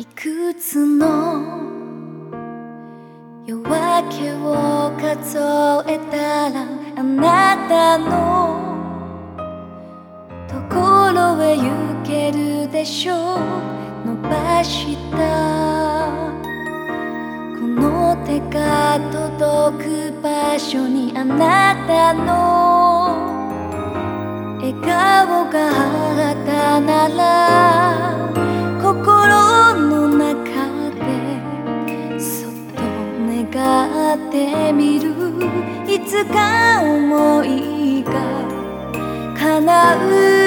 いくつの夜明けを数えたらあなたのところへ行けるでしょう。伸ばした。この手が届く場所にあなたの笑顔があったならってみる。いつか思いが叶う。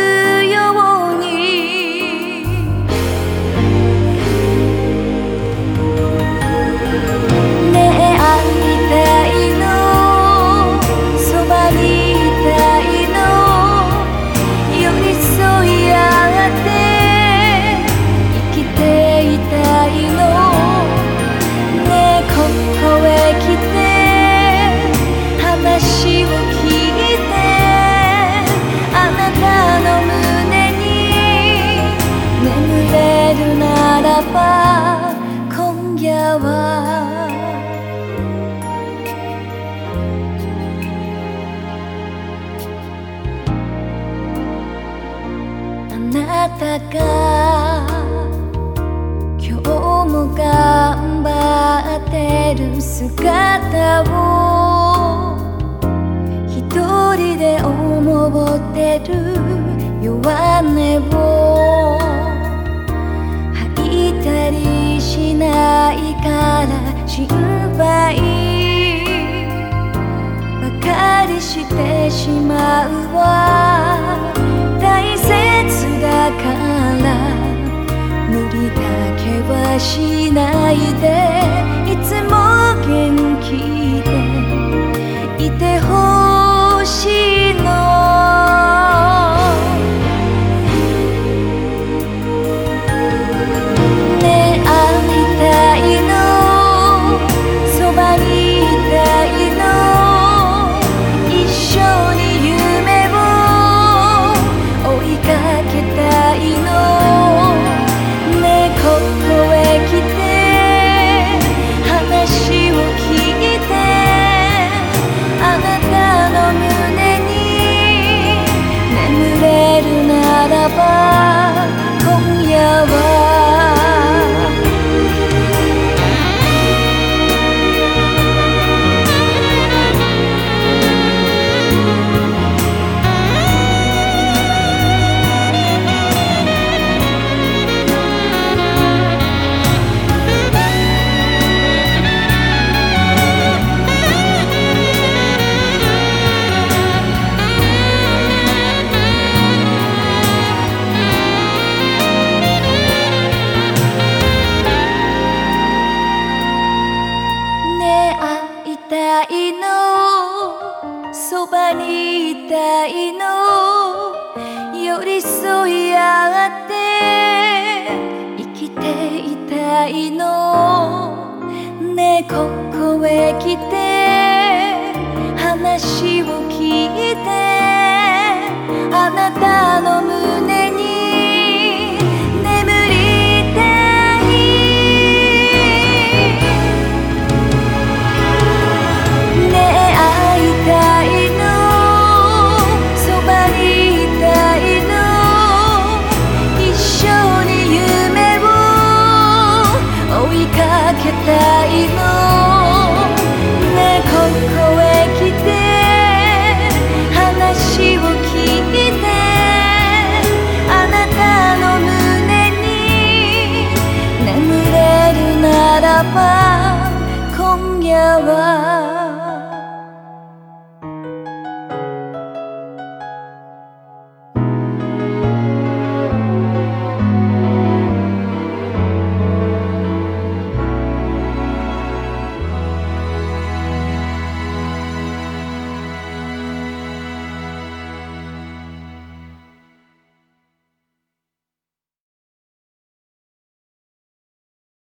なたが今日も頑張ってる姿を一人で思ってる弱音を吐いたりしないから心配。ばかりしてしまうわ。しないでいのそばにいたいの。寄り添い合って生きていたいの。ねえここへ来て話を聞いてに眠れるならば今夜は